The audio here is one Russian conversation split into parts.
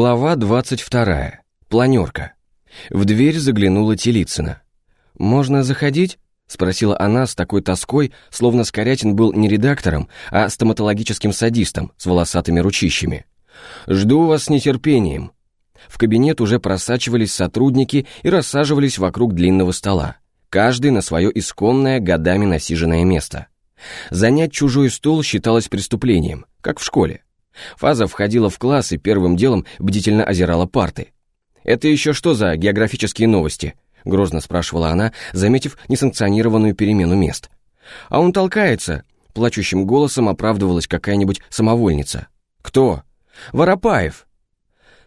Глава 22. Планерка. В дверь заглянула Телицына. «Можно заходить?» — спросила она с такой тоской, словно Скорятин был не редактором, а стоматологическим садистом с волосатыми ручищами. «Жду вас с нетерпением». В кабинет уже просачивались сотрудники и рассаживались вокруг длинного стола, каждый на свое исконное, годами насиженное место. Занять чужой стол считалось преступлением, как в школе. Фаза входила в класс и первым делом бдительно озирала парты. «Это еще что за географические новости?» — грозно спрашивала она, заметив несанкционированную перемену мест. «А он толкается», — плачущим голосом оправдывалась какая-нибудь самовольница. «Кто?» «Воропаев».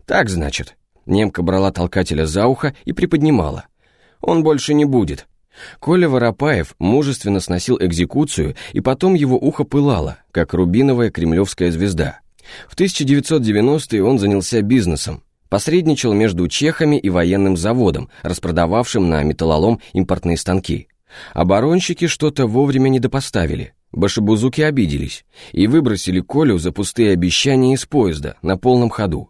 «Так, значит». Немка брала толкателя за ухо и приподнимала. «Он больше не будет». Коля Воропаев мужественно сносил экзекуцию, и потом его ухо пылало, как рубиновая кремлевская звезда. В 1990-е он занялся бизнесом, посредничал между чехами и военным заводом, распродававшим на металлолом импортные станки. Оборонщики что-то вовремя не допоставили. Башебузуки обиделись и выбросили Колю за пустые обещания из поезда на полном ходу.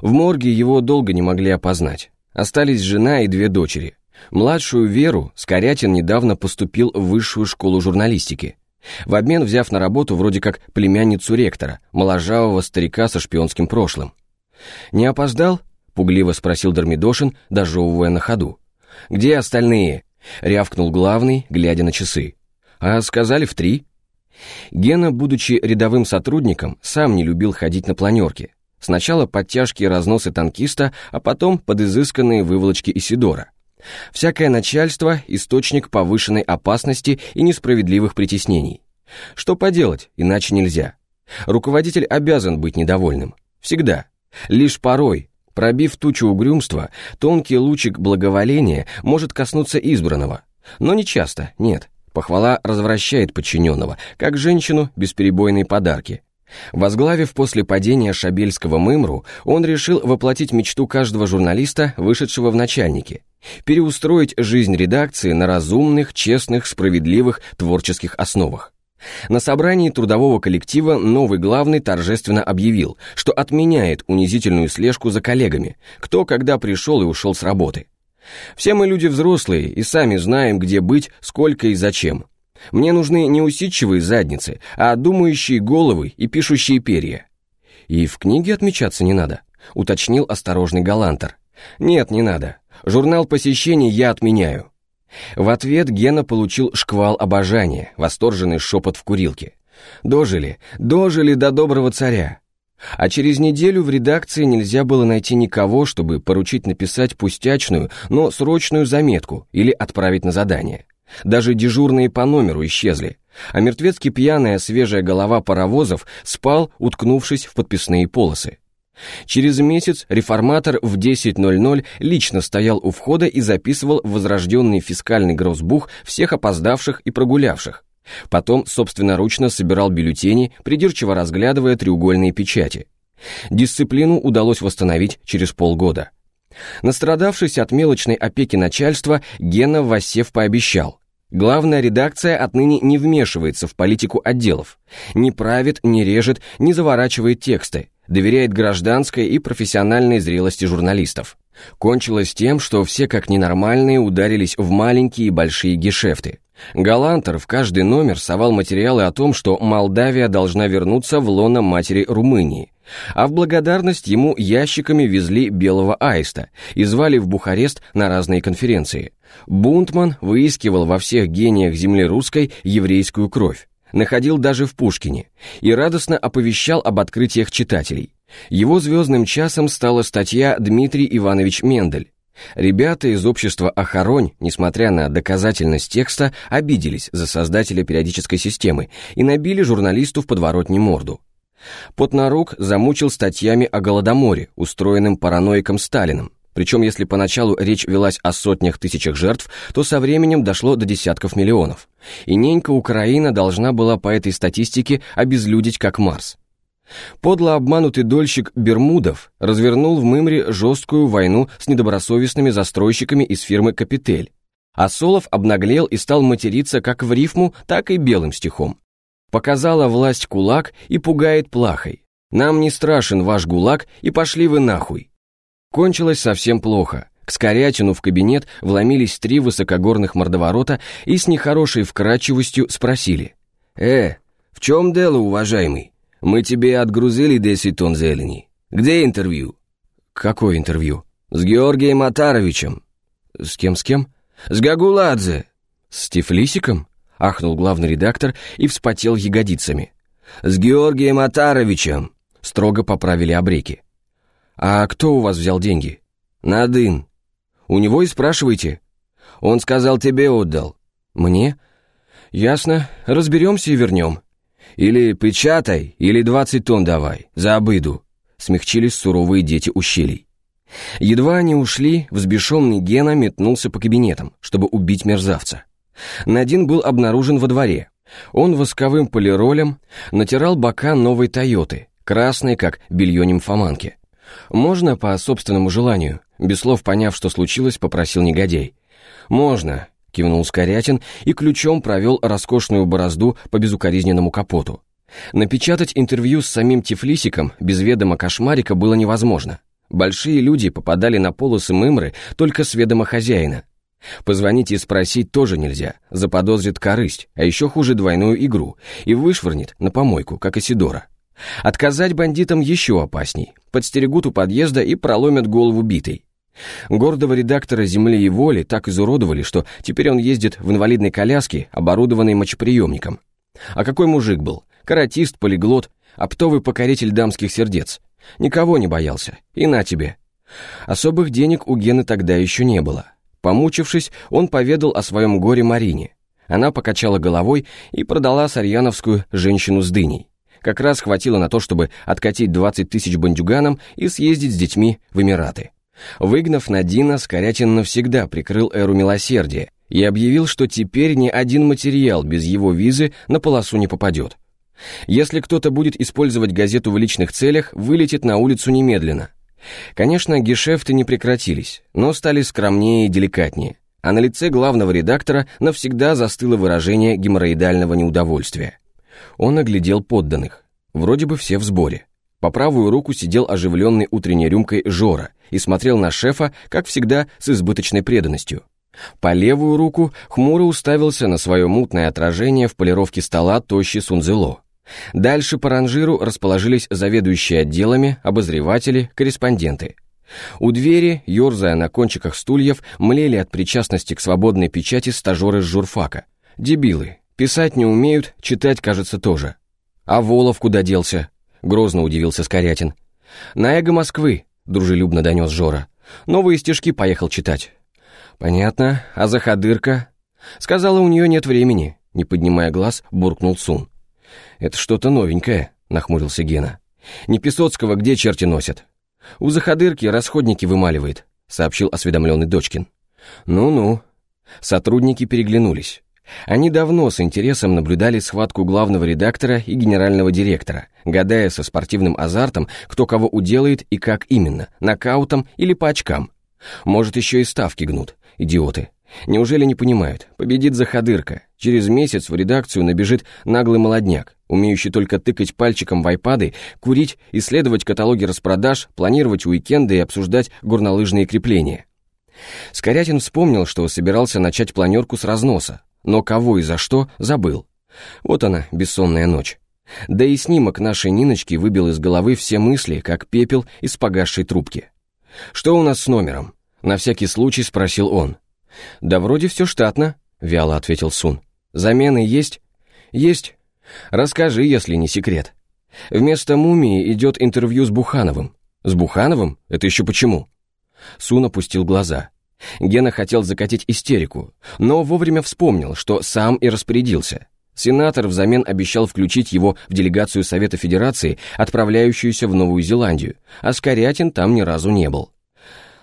В морге его долго не могли опознать. Остались жена и две дочери. Младшую Веру Скорятин недавно поступил в высшую школу журналистики в обмен взяв на работу вроде как племянницу ректора, моложавого старика со шпионским прошлым. «Не опоздал?» — пугливо спросил Дормидошин, дожевывая на ходу. «Где остальные?» — рявкнул главный, глядя на часы. «А сказали в три». Гена, будучи рядовым сотрудником, сам не любил ходить на планерке. Сначала под тяжкие разносы танкиста, а потом под изысканные выволочки Исидора. Всякое начальство – источник повышенной опасности и несправедливых притеснений. Что поделать, иначе нельзя. Руководитель обязан быть недовольным. Всегда. Лишь порой, пробив тучу угрюмства, тонкий лучик благоволения может коснуться избранного. Но не часто, нет. Похвала развращает подчиненного, как женщину бесперебойные подарки. Возглавив после падения Шабельского мымру, он решил воплотить мечту каждого журналиста, вышедшего в начальники, переустроить жизнь редакции на разумных, честных, справедливых творческих основах. На собрании трудового коллектива новый главный торжественно объявил, что отменяет унизительную слежку за коллегами, кто когда пришел и ушел с работы. Все мы люди взрослые и сами знаем, где быть, сколько и зачем. Мне нужны не усидчивые задницы, а думающие головы и пишущие перья. И в книге отмечаться не надо, уточнил осторожный Галантер. Нет, не надо. Журнал посещений я отменяю. В ответ Гена получил шквал обожания, восторженный шепот в курилке. Дожили, дожили до доброго царя. А через неделю в редакции нельзя было найти никого, чтобы поручить написать пустячную, но срочную заметку или отправить на задание. Даже дежурные по номеру исчезли, а мертвецки пьяная свежая голова паровозов спал, уткнувшись в подписные полосы. Через месяц реформатор в 10.00 лично стоял у входа и записывал возрожденный фискальный гроссбух всех опоздавших и прогулявших. Потом собственноручно собирал бюллетени, придирчиво разглядывая треугольные печати. Дисциплину удалось восстановить через полгода. Настрадавшись от мелочной опеки начальства, Гена Васев пообещал. Главная редакция отныне не вмешивается в политику отделов, не правит, не режет, не заворачивает тексты, доверяет гражданской и профессиональной зрелости журналистов. Кончилось тем, что все как ненормальные ударились в маленькие и большие гешефты. Галантер в каждый номер совал материалы о том, что Молдавия должна вернуться в лоно матери Румынии, а в благодарность ему ящиками везли белого аиста и звали в Бухарест на разные конференции. Бунтман выискивал во всех гениях земли русской еврейскую кровь, находил даже в Пушкине и радостно оповещал об открытиях читателей. Его звездным часом стала статья «Дмитрий Иванович Мендель». Ребята из общества «Охоронь», несмотря на доказательность текста, обиделись за создателя периодической системы и набили журналисту в подворотне морду. Потнарук замучил статьями о Голодоморе, устроенным параноиком Сталином. Причем, если поначалу речь велась о сотнях тысячах жертв, то со временем дошло до десятков миллионов. И ненька Украина должна была по этой статистике обезлюдить как Марс. Подло обманутый дольщик Бермудов развернул в Мымре жесткую войну с недобросовестными застройщиками из фирмы «Капитель». А Солов обнаглел и стал материться как в рифму, так и белым стихом. Показала власть кулак и пугает плахой. Нам не страшен ваш гулаг, и пошли вы нахуй. Кончилось совсем плохо. К Скорятину в кабинет вломились три высокогорных мордоворота и с нехорошей вкрадчивостью спросили. «Э, в чем дело, уважаемый? Мы тебе отгрузили 10 тонн зелени. Где интервью?» «Какое интервью?» «С Георгием Атаровичем». «С кем, с кем?» «С Гагуладзе». «С Тифлисиком?» — ахнул главный редактор и вспотел ягодицами. «С Георгием Атаровичем», — строго поправили обреки. «А кто у вас взял деньги?» «Надын». «У него и спрашивайте». «Он сказал, тебе отдал». «Мне?» «Ясно. Разберемся и вернем». «Или печатай, или двадцать тонн давай, за обыду», — смягчились суровые дети ущелий. Едва они ушли, взбешенный Гена метнулся по кабинетам, чтобы убить мерзавца. Надин был обнаружен во дворе. Он восковым полиролем натирал бока новой «Тойоты», красной, как белье нимфоманки. «Можно по собственному желанию?» Без слов поняв, что случилось, попросил негодяй. «Можно», — кивнул Скорятин и ключом провел роскошную борозду по безукоризненному капоту. Напечатать интервью с самим Тифлисиком без ведома кошмарика было невозможно. Большие люди попадали на полосы мымры только с ведома хозяина. Позвонить и спросить тоже нельзя, заподозрит корысть, а еще хуже двойную игру, и вышвырнет на помойку, как Исидора. Отказать бандитам еще опасней, подстерегут у подъезда и проломят голову битой. Гордого редактора «Земли и воли» так изуродовали, что теперь он ездит в инвалидной коляске, оборудованной мочеприемником. А какой мужик был? Каратист, полиглот, оптовый покоритель дамских сердец. Никого не боялся. И на тебе. Особых денег у Гены тогда еще не было. Помучившись, он поведал о своем горе Марине. Она покачала головой и продала Сарьяновскую женщину с дыней. Как раз хватило на то, чтобы откатить 20 тысяч бандюганам и съездить с детьми в Эмираты. Выгнав Надина, Скорятин навсегда прикрыл эру милосердия и объявил, что теперь ни один материал без его визы на полосу не попадет. Если кто-то будет использовать газету в личных целях, вылетит на улицу немедленно. Конечно, гешефты не прекратились, но стали скромнее и деликатнее, а на лице главного редактора навсегда застыло выражение геморроидального неудовольствия. Он оглядел подданных. Вроде бы все в сборе. По правую руку сидел оживленный утренней рюмкой Жора и смотрел на шефа, как всегда, с избыточной преданностью. По левую руку хмуро уставился на свое мутное отражение в полировке стола тощий Сунзело. Дальше по ранжиру расположились заведующие отделами, обозреватели, корреспонденты. У двери, ерзая на кончиках стульев, млели от причастности к свободной печати стажеры с журфака. Дебилы. Писать не умеют, читать, кажется, тоже. А Волов куда делся? Грозно удивился Скорятин. На эго Москвы, дружелюбно донес Жора. Новые стишки поехал читать. Понятно. А Заходырка? Сказала, у нее нет времени. Не поднимая глаз, буркнул Сун. «Это что-то новенькое», — нахмурился Гена. «Не Песоцкого где черти носят?» «У заходырки расходники вымаливает», — сообщил осведомленный Дочкин. «Ну-ну». Сотрудники переглянулись. Они давно с интересом наблюдали схватку главного редактора и генерального директора, гадая со спортивным азартом, кто кого уделает и как именно, нокаутом или по очкам. Может, еще и ставки гнут, идиоты. Неужели не понимают? Победит заходырка. Через месяц в редакцию набежит наглый молодняк, умеющий только тыкать пальчиком в айпады, курить, исследовать каталоги распродаж, планировать уикенды и обсуждать горнолыжные крепления. Скорятин вспомнил, что собирался начать планерку с разноса, но кого и за что забыл. Вот она, бессонная ночь. Да и снимок нашей Ниночки выбил из головы все мысли, как пепел из погасшей трубки. «Что у нас с номером?» На всякий случай спросил он. «Да вроде все штатно», — вяло ответил Сун. «Замены есть?» «Есть. Расскажи, если не секрет. Вместо мумии идет интервью с Бухановым. С Бухановым? Это еще почему?» Сун опустил глаза. Гена хотел закатить истерику, но вовремя вспомнил, что сам и распорядился. Сенатор взамен обещал включить его в делегацию Совета Федерации, отправляющуюся в Новую Зеландию, а Скорятин там ни разу не был.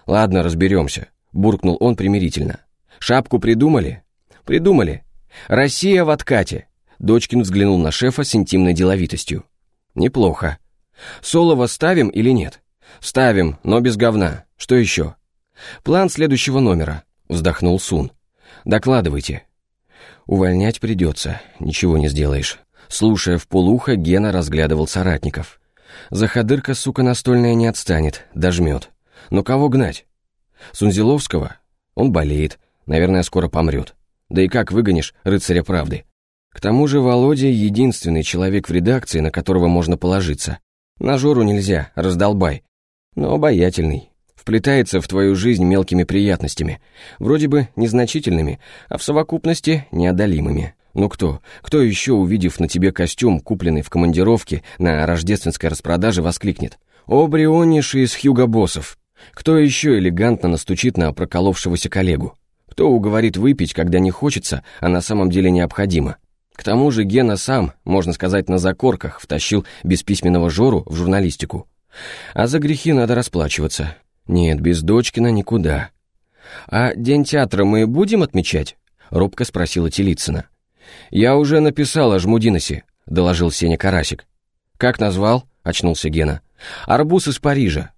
«Ладно, разберемся», — буркнул он примирительно. «Шапку придумали?» «Придумали. Россия в откате», — Дочкин взглянул на шефа с интимной деловитостью. «Неплохо. Солова ставим или нет?» «Ставим, но без говна. Что еще?» «План следующего номера», — вздохнул Сун. «Докладывайте». «Увольнять придется, ничего не сделаешь». Слушая в полухо, Гена разглядывал соратников. Заходырка, сука, настольная не отстанет, дожмет. Но кого гнать? Сунзиловского? Он болеет, наверное, скоро помрет. Да и как выгонишь рыцаря правды? К тому же Володя единственный человек в редакции, на которого можно положиться. На Жору нельзя, раздолбай. Но обаятельный. Вплетается в твою жизнь мелкими приятностями. Вроде бы незначительными, а в совокупности неодолимыми. Ну кто? Кто еще, увидев на тебе костюм, купленный в командировке на рождественской распродаже, воскликнет? «О, брионнейший из Хьюго-боссов!» Кто еще элегантно настучит на проколовшегося коллегу? Кто уговорит выпить, когда не хочется, а на самом деле необходимо? К тому же Гена сам, можно сказать, на закорках втащил бесписьменного Жору в журналистику. А за грехи надо расплачиваться. Нет, без Дочкина никуда. «А День театра мы будем отмечать?» — робко спросила Телицына. «Я уже написал о Жмудиносе», — доложил Сеня Карасик. «Как назвал?» — очнулся Гена. «Арбуз из Парижа».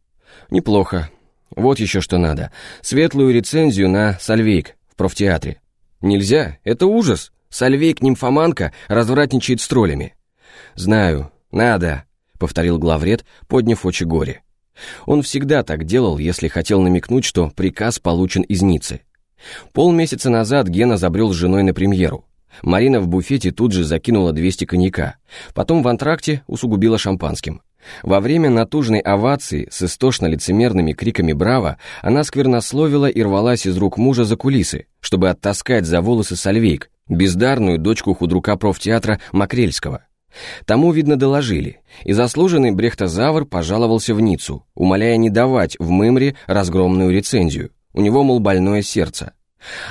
«Неплохо. Вот еще что надо. Светлую рецензию на Сальвейк в профтеатре». «Нельзя, это ужас. Сальвейк-нимфоманка развратничает с троллями». «Знаю, надо», — повторил главред, подняв очи горе. Он всегда так делал, если хотел намекнуть, что приказ получен из Ниццы. Полмесяца назад Гена забрел с женой на премьеру. Марина в буфете тут же закинула 200 коньяка, потом в антракте усугубила шампанским. Во время натужной овации с истошно-лицемерными криками «Браво!» она сквернословила и рвалась из рук мужа за кулисы, чтобы оттаскать за волосы Сальвейк, бездарную дочку худрука профтеатра Макрельского. Тому, видно, доложили, и заслуженный брехтозавр пожаловался в Ниццу, умоляя не давать в Мымре разгромную рецензию. У него, мол, больное сердце.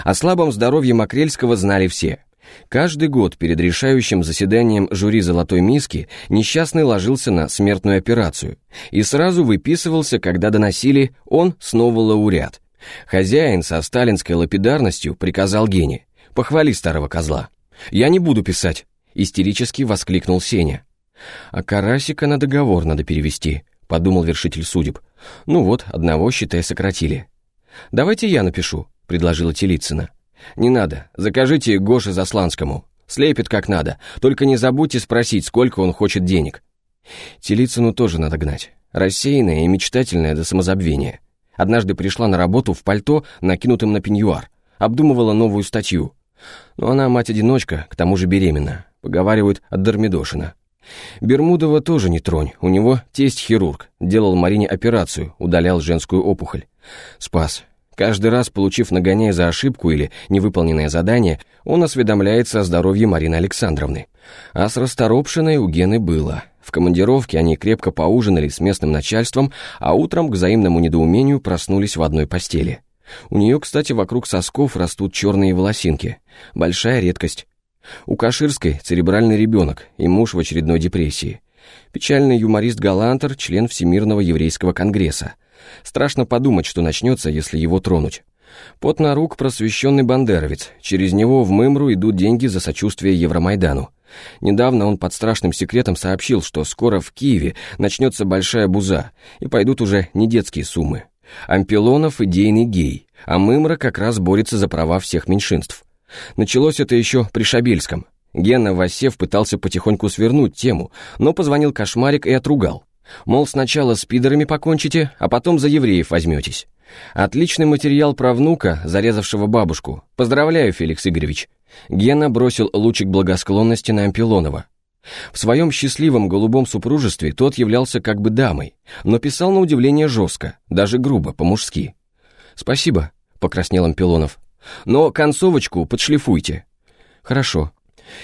О слабом здоровье Макрельского знали все – Каждый год перед решающим заседанием жюри «Золотой миски» несчастный ложился на смертную операцию и сразу выписывался, когда доносили «он снова лауреат». Хозяин со сталинской лапидарностью приказал Гене «похвали старого козла». «Я не буду писать», — истерически воскликнул Сеня. «А Карасика на договор надо перевести», — подумал вершитель судеб. «Ну вот, одного, считай, сократили». «Давайте я напишу», — предложила Телицына. «Не надо, закажите Гоше Засланскому. Слепит как надо, только не забудьте спросить, сколько он хочет денег». Телицыну тоже надо гнать. Рассеянная и мечтательная до самозабвения. Однажды пришла на работу в пальто, накинутым на пеньюар. Обдумывала новую статью. Но она мать-одиночка, к тому же беременна. Поговаривают от Дормидошина. Бермудова тоже не тронь, у него тесть-хирург, делал Марине операцию, удалял женскую опухоль. Спас, Каждый раз, получив нагоняя за ошибку или невыполненное задание, он осведомляется о здоровье Марины Александровны. А с расторопшиной у Гены было. В командировке они крепко поужинали с местным начальством, а утром к взаимному недоумению проснулись в одной постели. У нее, кстати, вокруг сосков растут черные волосинки. Большая редкость. У Каширской церебральный ребенок и муж в очередной депрессии. Печальный юморист Галантер, член Всемирного еврейского конгресса. Страшно подумать, что начнется, если его тронуть. Пот на рук просвещенный бандеровец. Через него в Мымру идут деньги за сочувствие Евромайдану. Недавно он под страшным секретом сообщил, что скоро в Киеве начнется большая буза, и пойдут уже не детские суммы. Ампилонов идейный гей, а Мымра как раз борется за права всех меньшинств. Началось это еще при Шабельском. Гена Васев пытался потихоньку свернуть тему, но позвонил Кошмарик и отругал. Мол, сначала с пидорами покончите, а потом за евреев возьметесь. Отличный материал про внука, зарезавшего бабушку. Поздравляю, Феликс Игоревич. Гена бросил лучик благосклонности на Ампилонова. В своем счастливом голубом супружестве тот являлся как бы дамой, но писал на удивление жестко, даже грубо, по-мужски. «Спасибо», — покраснел Ампилонов. «Но концовочку подшлифуйте». «Хорошо».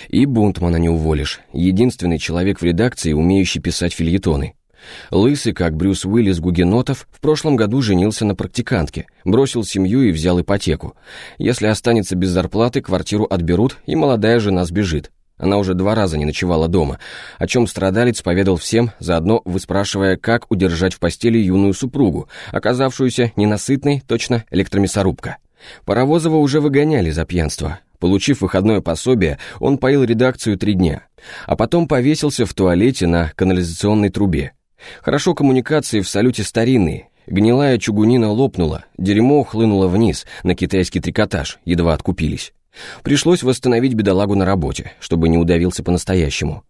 И Бунтмана не уволишь, единственный человек в редакции, умеющий писать фильетоны. Лысый, как Брюс Уиллис Гугенотов, в прошлом году женился на практикантке, бросил семью и взял ипотеку. Если останется без зарплаты, квартиру отберут, и молодая жена сбежит. Она уже два раза не ночевала дома, о чем страдалец поведал всем, заодно выспрашивая, как удержать в постели юную супругу, оказавшуюся ненасытной, точно электромясорубка. Паровозова уже выгоняли за пьянство. Получив выходное пособие, он поил редакцию три дня, а потом повесился в туалете на канализационной трубе. Хорошо коммуникации в салюте старинные. Гнилая чугунина лопнула, дерьмо хлынуло вниз, на китайский трикотаж, едва откупились. Пришлось восстановить бедолагу на работе, чтобы не удавился по-настоящему.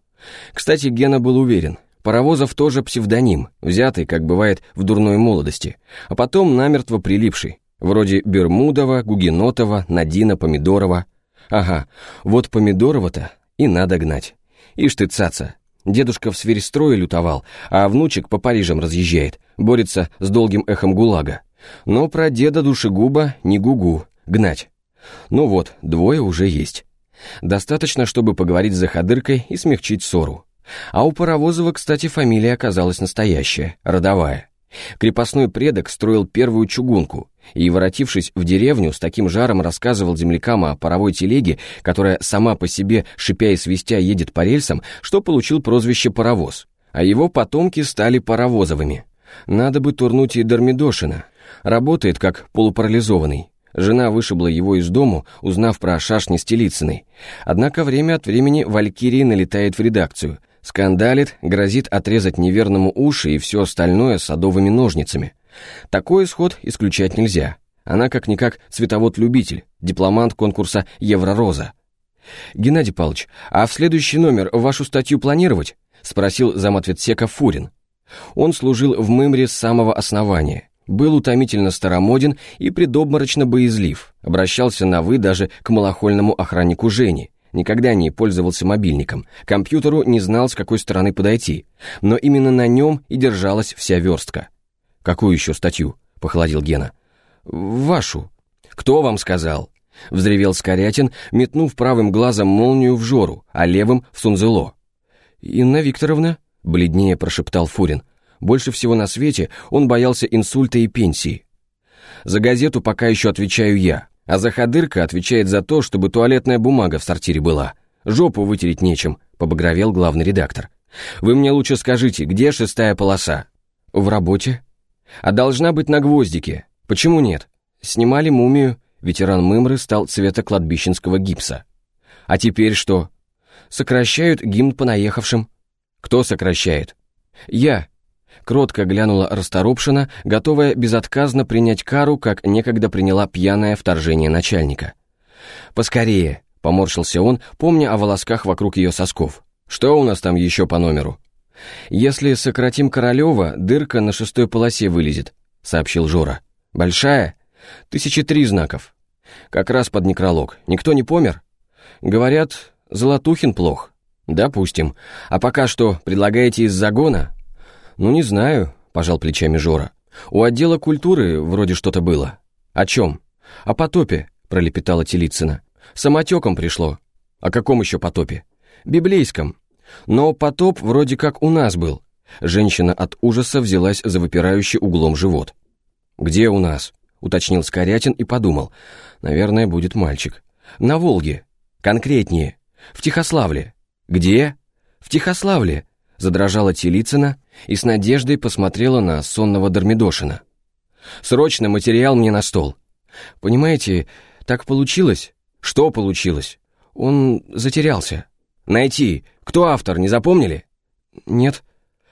Кстати, Гена был уверен, Паровозов тоже псевдоним, взятый, как бывает в дурной молодости, а потом намертво прилипший, вроде Бермудова, Гугенотова, Надина, Помидорова. Ага, вот Помидорова-то и надо гнать. Ишь ты, цаца, дедушка в сверестрое лютовал, а внучек по Парижам разъезжает, борется с долгим эхом ГУЛАГа. Но про деда душегуба не гугу, гнать. Ну вот, двое уже есть. Достаточно, чтобы поговорить с заходыркой и смягчить ссору. А у Паровозова, кстати, фамилия оказалась настоящая, родовая. Крепостной предок строил первую чугунку и, воротившись в деревню, с таким жаром рассказывал землякам о паровой телеге, которая сама по себе, шипя и свистя, едет по рельсам, что получил прозвище «паровоз». А его потомки стали паровозовыми. Надо бы турнуть и Дормидошина. Работает как полупарализованный. Жена вышибла его из дому, узнав про шашни Стелицыной. Однако время от времени Валькирий налетает в редакцию, скандалит, грозит отрезать неверному уши и все остальное садовыми ножницами. Такой исход исключать нельзя. Она как-никак цветовод-любитель, дипломант конкурса «Евророза». «Геннадий Павлович, а в следующий номер вашу статью планировать?» — спросил замответсека Фурин. Он служил в Мымре с самого основания, был утомительно старомоден и предобморочно боязлив, обращался на «вы» даже к малохольному охраннику Жени, никогда не пользовался мобильником, компьютеру не знал, с какой стороны подойти, но именно на нем и держалась вся верстка. «Какую еще статью?» — похолодил Гена. «Вашу». «Кто вам сказал?» — взревел Скорятин, метнув правым глазом молнию в Жору, а левым — в Сунзело. «Инна Викторовна?» — бледнее прошептал Фурин. Больше всего на свете он боялся инсульта и пенсии. За газету пока еще отвечаю я, а Заходырка отвечает за то, чтобы туалетная бумага в сортире была. Жопу вытереть нечем, побагровел главный редактор. Вы мне лучше скажите, где шестая полоса? В работе. А должна быть на гвоздике. Почему нет? Снимали мумию, ветеран Мымры стал цвета кладбищенского гипса. А теперь что? Сокращают гимн по наехавшим. Кто сокращает? Я, Кротко глянула расторопшина, готовая безотказно принять кару, как некогда приняла пьяное вторжение начальника. «Поскорее», — поморщился он, помня о волосках вокруг ее сосков. «Что у нас там еще по номеру?» «Если сократим Королева, дырка на шестой полосе вылезет», — сообщил Жора. «Большая? Тысячи три знаков. Как раз под некролог. Никто не помер?» «Говорят, Золотухин плох». «Допустим. А пока что предлагаете из загона?» «Ну, не знаю», — пожал плечами Жора. «У отдела культуры вроде что-то было». «О чем?» «О потопе», — пролепетала Телицына. «Самотеком пришло». «О каком еще потопе?» «Библейском». «Но потоп вроде как у нас был». Женщина от ужаса взялась за выпирающий углом живот. «Где у нас?» — уточнил Скорятин и подумал. «Наверное, будет мальчик». «На Волге. Конкретнее. В Тихославле». «Где?» «В Тихославле», Задрожала Телицына и с надеждой посмотрела на сонного Дормидошина. «Срочно материал мне на стол. Понимаете, так получилось?» «Что получилось?» «Он затерялся». «Найти. Кто автор, не запомнили?» «Нет».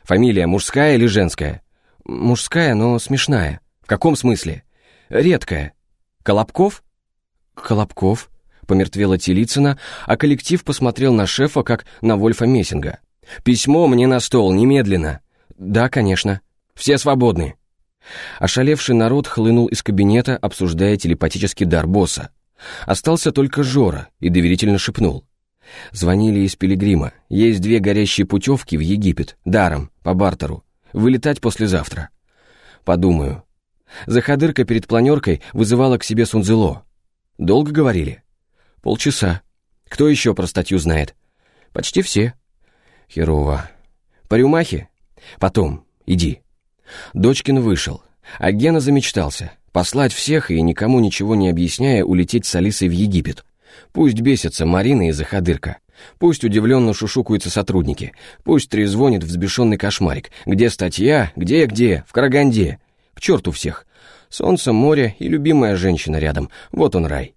«Фамилия мужская или женская?» «Мужская, но смешная». «В каком смысле?» «Редкая». «Колобков?» «Колобков», — помертвела Телицына, а коллектив посмотрел на шефа, как на Вольфа Мессинга. «Письмо мне на стол, немедленно». «Да, конечно. Все свободны». Ошалевший народ хлынул из кабинета, обсуждая телепатический дар босса. Остался только Жора и доверительно шепнул. Звонили из Пилигрима. Есть две горящие путевки в Египет, даром, по бартеру. Вылетать послезавтра. Подумаю. Заходырка перед планеркой вызывала к себе Сунзело. Долго говорили? Полчаса. Кто еще про статью знает? Почти все. Херово. По рюмахе? Потом, иди. Дочкин вышел, а Гена замечтался. Послать всех и никому ничего не объясняя улететь с Алисой в Египет. Пусть бесятся Марина и Заходырка. Пусть удивленно шушукаются сотрудники. Пусть трезвонит взбешенный кошмарик. Где статья? Где-где? В Караганде. К черту всех. Солнце, море и любимая женщина рядом. Вот он рай.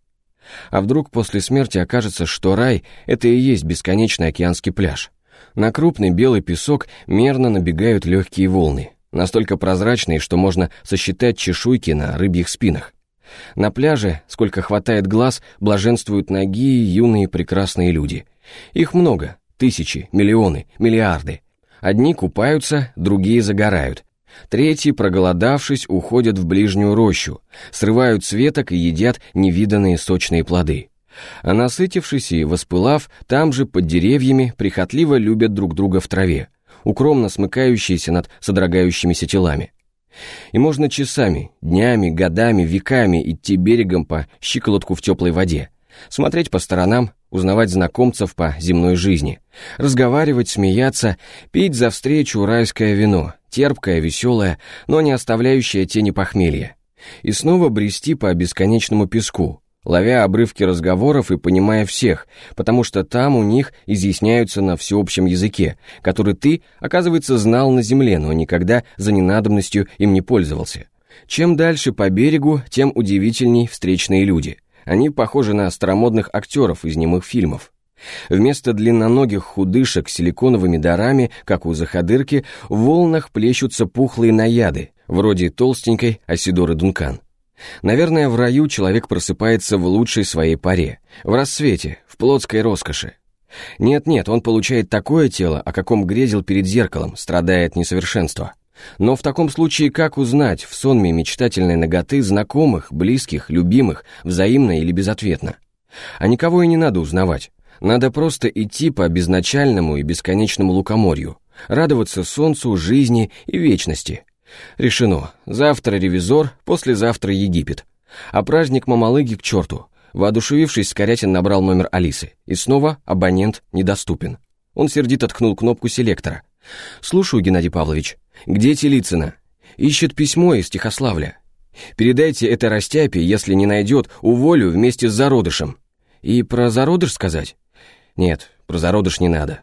А вдруг после смерти окажется, что рай — это и есть бесконечный океанский пляж? На крупный белый песок мерно набегают легкие волны, настолько прозрачные, что можно сосчитать чешуйки на рыбьих спинах. На пляже, сколько хватает глаз, блаженствуют ноги юные прекрасные люди. Их много, тысячи, миллионы, миллиарды. Одни купаются, другие загорают. Третьи, проголодавшись, уходят в ближнюю рощу, срывают светок и едят невиданные сочные плоды. А насытившись и воспылав, там же под деревьями прихотливо любят друг друга в траве, укромно смыкающиеся над содрогающимися телами. И можно часами, днями, годами, веками идти берегом по щиколотку в теплой воде, смотреть по сторонам, узнавать знакомцев по земной жизни, разговаривать, смеяться, пить за встречу райское вино, терпкое, веселое, но не оставляющее тени похмелья, и снова брести по бесконечному песку, ловя обрывки разговоров и понимая всех, потому что там у них изъясняются на всеобщем языке, который ты, оказывается, знал на земле, но никогда за ненадобностью им не пользовался. Чем дальше по берегу, тем удивительней встречные люди. Они похожи на старомодных актеров из немых фильмов. Вместо длинноногих худышек с силиконовыми дарами, как у заходырки, в волнах плещутся пухлые наяды, вроде толстенькой Асидоры Дункан. Наверное, в раю человек просыпается в лучшей своей паре, в рассвете, в плотской роскоши. Нет-нет, он получает такое тело, о каком грезил перед зеркалом, страдая от несовершенства. Но в таком случае как узнать в сонме мечтательной ноготы знакомых, близких, любимых, взаимно или безответно? А никого и не надо узнавать. Надо просто идти по безначальному и бесконечному лукоморью, радоваться солнцу, жизни и вечности, Решено. Завтра ревизор, послезавтра Египет. А праздник Мамалыги к черту. Воодушевившись, Скорятин набрал номер Алисы. И снова абонент недоступен. Он сердито ткнул кнопку селектора. «Слушаю, Геннадий Павлович. Где Телицына? Ищет письмо из Тихославля. Передайте это Растяпе, если не найдет, уволю вместе с зародышем. И про зародыш сказать? Нет, про зародыш не надо.